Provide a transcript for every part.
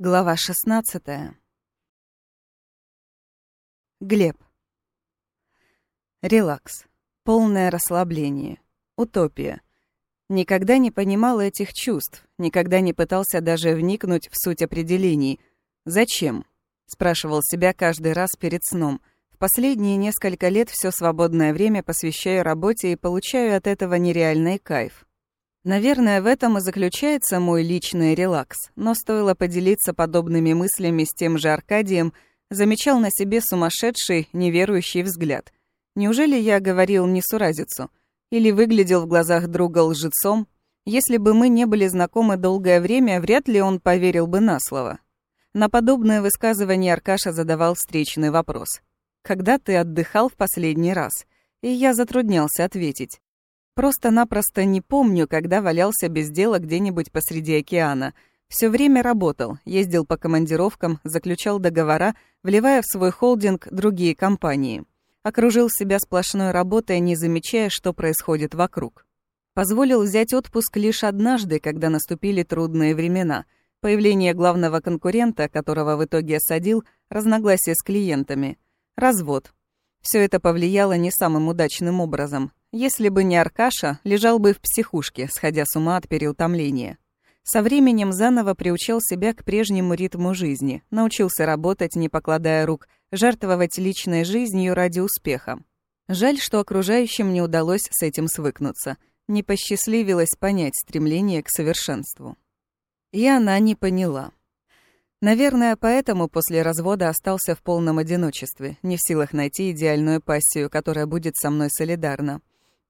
Глава 16. Глеб. Релакс. Полное расслабление. Утопия. Никогда не понимал этих чувств, никогда не пытался даже вникнуть в суть определений. «Зачем?» — спрашивал себя каждый раз перед сном. В последние несколько лет все свободное время посвящаю работе и получаю от этого нереальный кайф. Наверное, в этом и заключается мой личный релакс, но стоило поделиться подобными мыслями с тем же Аркадием, замечал на себе сумасшедший, неверующий взгляд. Неужели я говорил несуразицу? Или выглядел в глазах друга лжецом? Если бы мы не были знакомы долгое время, вряд ли он поверил бы на слово. На подобное высказывание Аркаша задавал встречный вопрос. «Когда ты отдыхал в последний раз?» И я затруднялся ответить. Просто-напросто не помню, когда валялся без дела где-нибудь посреди океана. Все время работал, ездил по командировкам, заключал договора, вливая в свой холдинг другие компании. Окружил себя сплошной работой, не замечая, что происходит вокруг. Позволил взять отпуск лишь однажды, когда наступили трудные времена. Появление главного конкурента, которого в итоге осадил, разногласия с клиентами. Развод. Все это повлияло не самым удачным образом. Если бы не Аркаша, лежал бы в психушке, сходя с ума от переутомления. Со временем заново приучил себя к прежнему ритму жизни, научился работать, не покладая рук, жертвовать личной жизнью ради успеха. Жаль, что окружающим не удалось с этим свыкнуться. Не посчастливилось понять стремление к совершенству. И она не поняла. Наверное, поэтому после развода остался в полном одиночестве, не в силах найти идеальную пассию, которая будет со мной солидарна.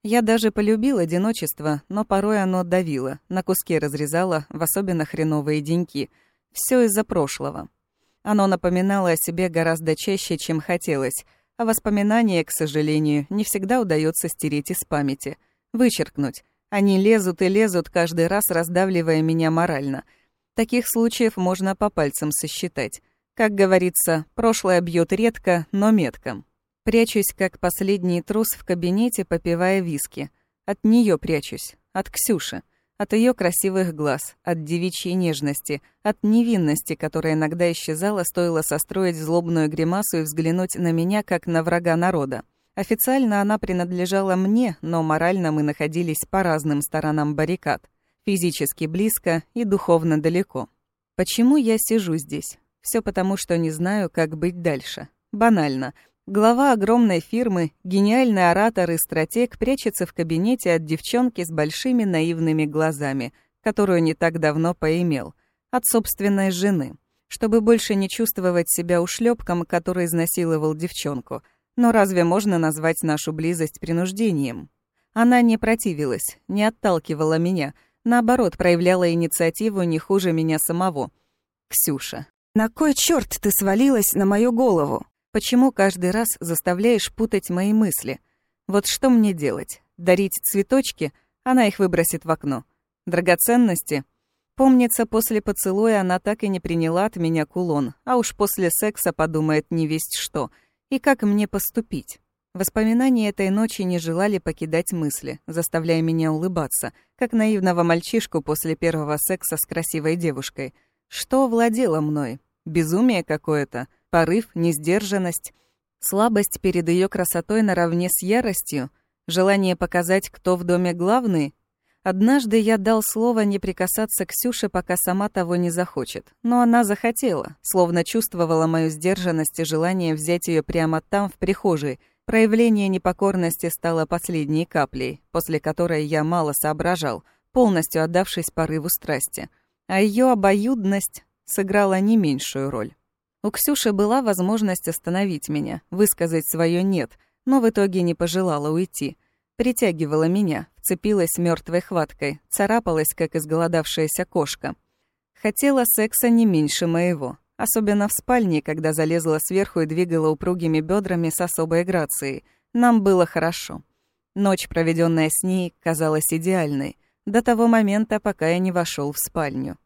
Я даже полюбил одиночество, но порой оно давило, на куски разрезало, в особенно хреновые деньки. Все из-за прошлого. Оно напоминало о себе гораздо чаще, чем хотелось, а воспоминания, к сожалению, не всегда удается стереть из памяти. Вычеркнуть. Они лезут и лезут, каждый раз раздавливая меня морально. Таких случаев можно по пальцам сосчитать. Как говорится, прошлое бьет редко, но метко. Прячусь, как последний трус в кабинете, попивая виски. От нее прячусь, от Ксюши, от ее красивых глаз, от девичьей нежности, от невинности, которая иногда исчезала, стоило состроить злобную гримасу и взглянуть на меня, как на врага народа. Официально она принадлежала мне, но морально мы находились по разным сторонам баррикад. Физически близко и духовно далеко. Почему я сижу здесь? Все потому, что не знаю, как быть дальше. Банально. Глава огромной фирмы, гениальный оратор и стратег прячется в кабинете от девчонки с большими наивными глазами, которую не так давно поимел, от собственной жены, чтобы больше не чувствовать себя ушлепком, который изнасиловал девчонку. Но разве можно назвать нашу близость принуждением? Она не противилась, не отталкивала меня, наоборот, проявляла инициативу не хуже меня самого. Ксюша. «На кой черт ты свалилась на мою голову?» Почему каждый раз заставляешь путать мои мысли? Вот что мне делать? Дарить цветочки? Она их выбросит в окно. Драгоценности? Помнится, после поцелуя она так и не приняла от меня кулон, а уж после секса подумает не весть что. И как мне поступить? Воспоминания этой ночи не желали покидать мысли, заставляя меня улыбаться, как наивного мальчишку после первого секса с красивой девушкой. Что владело мной? Безумие какое-то? порыв, несдержанность, слабость перед ее красотой наравне с яростью, желание показать, кто в доме главный. Однажды я дал слово не прикасаться к Ксюше, пока сама того не захочет. Но она захотела, словно чувствовала мою сдержанность и желание взять ее прямо там, в прихожей. Проявление непокорности стало последней каплей, после которой я мало соображал, полностью отдавшись порыву страсти. А ее обоюдность сыграла не меньшую роль. У Ксюши была возможность остановить меня, высказать свое «нет», но в итоге не пожелала уйти. Притягивала меня, вцепилась мертвой хваткой, царапалась, как изголодавшаяся кошка. Хотела секса не меньше моего, особенно в спальне, когда залезла сверху и двигала упругими бедрами с особой грацией. Нам было хорошо. Ночь, проведенная с ней, казалась идеальной, до того момента, пока я не вошел в спальню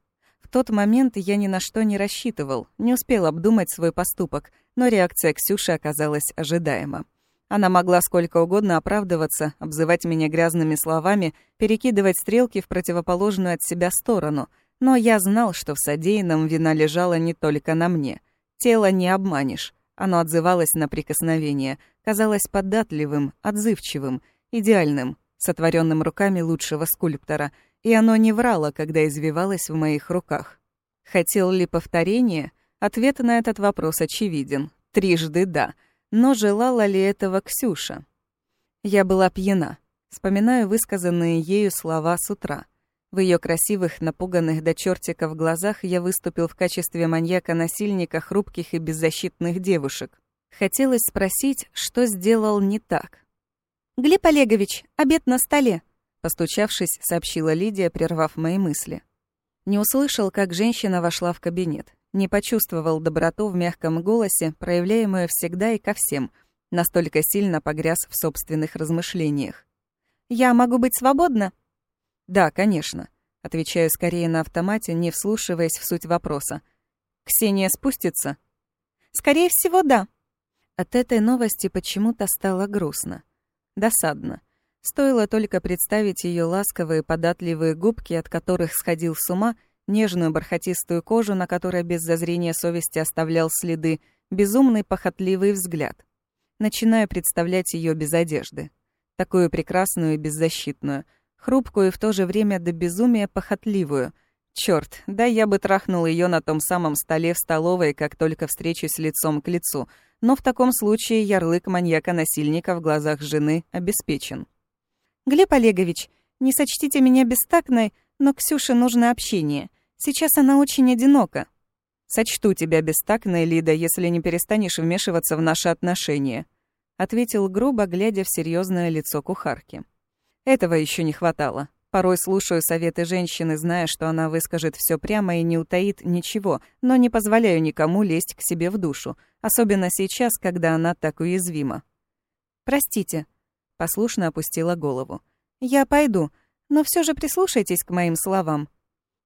тот момент я ни на что не рассчитывал, не успел обдумать свой поступок, но реакция Ксюши оказалась ожидаема. Она могла сколько угодно оправдываться, обзывать меня грязными словами, перекидывать стрелки в противоположную от себя сторону, Но я знал, что в содеянном вина лежала не только на мне. Тело не обманешь. Оно отзывалось на прикосновение, казалось податливым, отзывчивым, идеальным, сотворенным руками лучшего скульптора, и оно не врало, когда извивалось в моих руках. Хотел ли повторение? Ответ на этот вопрос очевиден. Трижды «да». Но желала ли этого Ксюша? Я была пьяна. Вспоминаю высказанные ею слова с утра. В ее красивых, напуганных до чертиков глазах я выступил в качестве маньяка-насильника хрупких и беззащитных девушек. Хотелось спросить, что сделал не так. «Глеб Олегович, обед на столе», — постучавшись, сообщила Лидия, прервав мои мысли. Не услышал, как женщина вошла в кабинет. Не почувствовал доброту в мягком голосе, проявляемую всегда и ко всем, настолько сильно погряз в собственных размышлениях. «Я могу быть свободна?» «Да, конечно», — отвечаю скорее на автомате, не вслушиваясь в суть вопроса. «Ксения спустится?» «Скорее всего, да». От этой новости почему-то стало грустно. Досадно. Стоило только представить ее ласковые податливые губки, от которых сходил с ума, нежную бархатистую кожу, на которой без зазрения совести оставлял следы, безумный похотливый взгляд. Начинаю представлять ее без одежды. Такую прекрасную и беззащитную — хрупкую и в то же время до безумия похотливую. Чёрт, да я бы трахнул её на том самом столе в столовой, как только встречусь лицом к лицу. Но в таком случае ярлык маньяка-насильника в глазах жены обеспечен. «Глеб Олегович, не сочтите меня бестактной, но Ксюше нужно общение. Сейчас она очень одинока». «Сочту тебя бестактной, Лида, если не перестанешь вмешиваться в наши отношения», ответил грубо, глядя в серьезное лицо кухарки. Этого еще не хватало. Порой слушаю советы женщины, зная, что она выскажет все прямо и не утаит ничего, но не позволяю никому лезть к себе в душу, особенно сейчас, когда она так уязвима. «Простите», — послушно опустила голову. «Я пойду, но все же прислушайтесь к моим словам».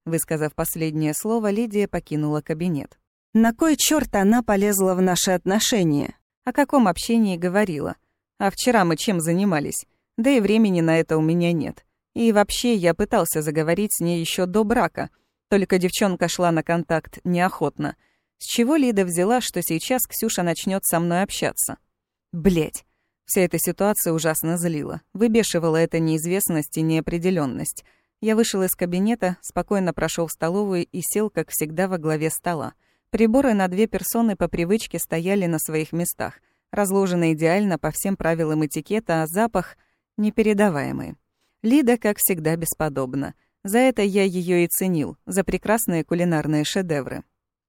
Высказав последнее слово, Лидия покинула кабинет. На кой черт она полезла в наши отношения? О каком общении говорила? А вчера мы чем занимались? Да и времени на это у меня нет. И вообще, я пытался заговорить с ней еще до брака, только девчонка шла на контакт неохотно. С чего Лида взяла, что сейчас Ксюша начнет со мной общаться? Блять. Вся эта ситуация ужасно злила. Выбешивала эта неизвестность и неопределенность. Я вышел из кабинета, спокойно прошел в столовую и сел, как всегда, во главе стола. Приборы на две персоны по привычке стояли на своих местах, разложены идеально по всем правилам этикета, а запах непередаваемые. Лида, как всегда, бесподобна. За это я ее и ценил, за прекрасные кулинарные шедевры.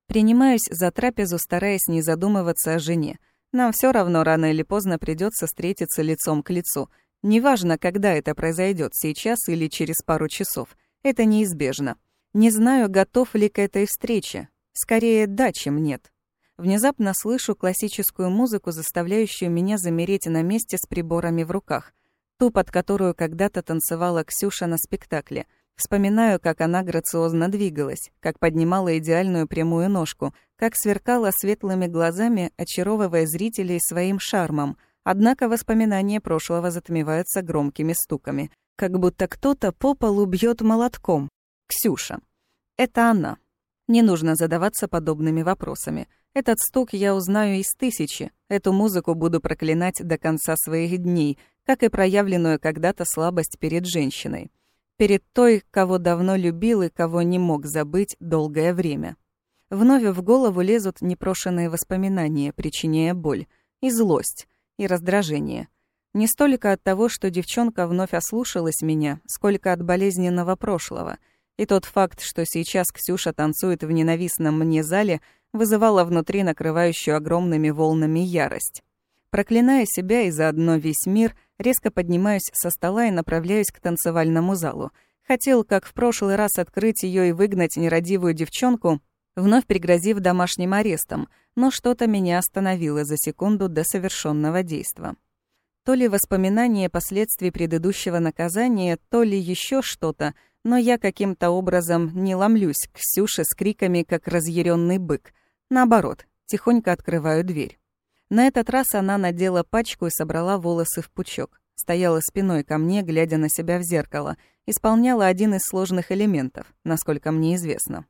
Принимаюсь за трапезу, стараясь не задумываться о жене. Нам все равно рано или поздно придется встретиться лицом к лицу. Неважно, когда это произойдет, сейчас или через пару часов. Это неизбежно. Не знаю, готов ли к этой встрече. Скорее, да, чем нет. Внезапно слышу классическую музыку, заставляющую меня замереть на месте с приборами в руках ту, под которую когда-то танцевала Ксюша на спектакле. Вспоминаю, как она грациозно двигалась, как поднимала идеальную прямую ножку, как сверкала светлыми глазами, очаровывая зрителей своим шармом. Однако воспоминания прошлого затмеваются громкими стуками, как будто кто-то по полу бьет молотком. Ксюша. Это она. Не нужно задаваться подобными вопросами. Этот стук я узнаю из тысячи. Эту музыку буду проклинать до конца своих дней, как и проявленную когда-то слабость перед женщиной. Перед той, кого давно любил и кого не мог забыть долгое время. Вновь в голову лезут непрошенные воспоминания, причиняя боль, и злость, и раздражение. Не столько от того, что девчонка вновь ослушалась меня, сколько от болезненного прошлого. И тот факт, что сейчас Ксюша танцует в ненавистном мне зале, вызывала внутри накрывающую огромными волнами ярость. Проклиная себя и заодно весь мир, резко поднимаюсь со стола и направляюсь к танцевальному залу. Хотел, как в прошлый раз, открыть ее и выгнать нерадивую девчонку, вновь пригрозив домашним арестом, но что-то меня остановило за секунду до совершенного действа. То ли воспоминание последствий предыдущего наказания, то ли еще что-то, но я каким-то образом не ломлюсь к Ксюше с криками, как разъяренный бык. Наоборот, тихонько открываю дверь. На этот раз она надела пачку и собрала волосы в пучок. Стояла спиной ко мне, глядя на себя в зеркало, исполняла один из сложных элементов, насколько мне известно.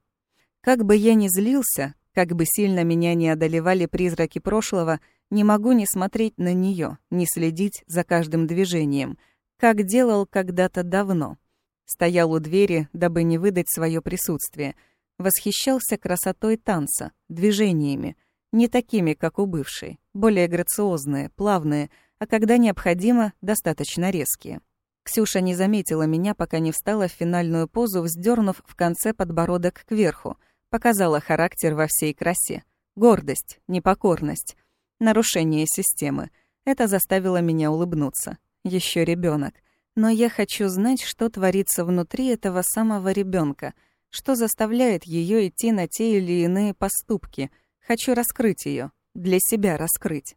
Как бы я ни злился, как бы сильно меня не одолевали призраки прошлого, не могу не смотреть на нее, не следить за каждым движением, как делал когда-то давно. Стоял у двери, дабы не выдать свое присутствие. Восхищался красотой танца, движениями, не такими, как у бывшей, более грациозные, плавные, а когда необходимо, достаточно резкие. Ксюша не заметила меня, пока не встала в финальную позу, вздернув в конце подбородок кверху, показала характер во всей красе. Гордость, непокорность — нарушение системы. Это заставило меня улыбнуться. Еще ребенок. Но я хочу знать, что творится внутри этого самого ребенка, что заставляет ее идти на те или иные поступки. Хочу раскрыть ее, для себя раскрыть.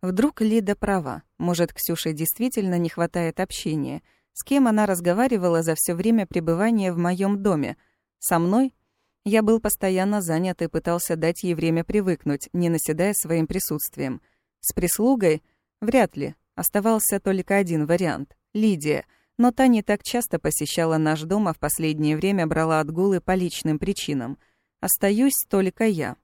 Вдруг Лида права. Может, Ксюше действительно не хватает общения. С кем она разговаривала за все время пребывания в моем доме? Со мной я был постоянно занят и пытался дать ей время привыкнуть, не наседая своим присутствием. С прислугой? Вряд ли. Оставался только один вариант — Лидия. Но та не так часто посещала наш дом, а в последнее время брала отгулы по личным причинам. Остаюсь только я.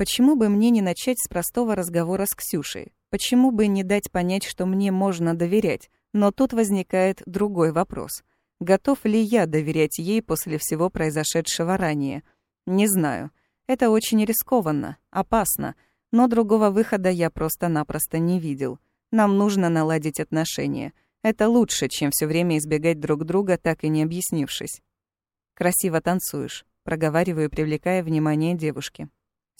Почему бы мне не начать с простого разговора с Ксюшей? Почему бы не дать понять, что мне можно доверять? Но тут возникает другой вопрос. Готов ли я доверять ей после всего произошедшего ранее? Не знаю. Это очень рискованно, опасно, но другого выхода я просто-напросто не видел. Нам нужно наладить отношения. Это лучше, чем все время избегать друг друга, так и не объяснившись. «Красиво танцуешь», — проговариваю, привлекая внимание девушки.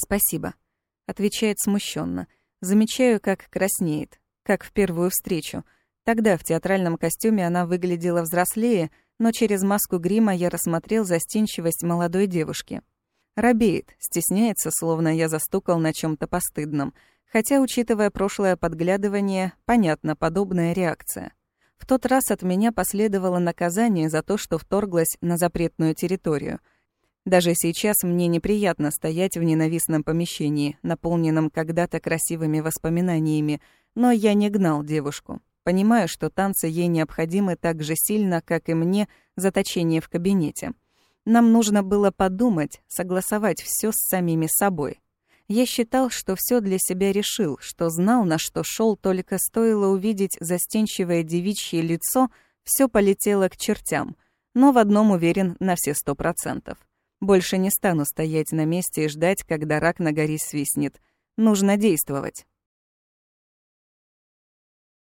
«Спасибо», — отвечает смущенно. Замечаю, как краснеет, как в первую встречу — Тогда в театральном костюме она выглядела взрослее, но через маску грима я рассмотрел застенчивость молодой девушки. Робеет, стесняется, словно я застукал на чем то постыдном. Хотя, учитывая прошлое подглядывание, понятна подобная реакция. В тот раз от меня последовало наказание за то, что вторглась на запретную территорию. Даже сейчас мне неприятно стоять в ненавистном помещении, наполненном когда-то красивыми воспоминаниями, но я не гнал девушку. Понимаю, что танцы ей необходимы так же сильно, как и мне заточение в кабинете. Нам нужно было подумать, согласовать все с самими собой. Я считал, что все для себя решил, что знал, на что шел, только стоило увидеть застенчивое девичье лицо, все полетело к чертям. Но в одном уверен на все сто процентов. Больше не стану стоять на месте и ждать, когда рак на горе свистнет. Нужно действовать.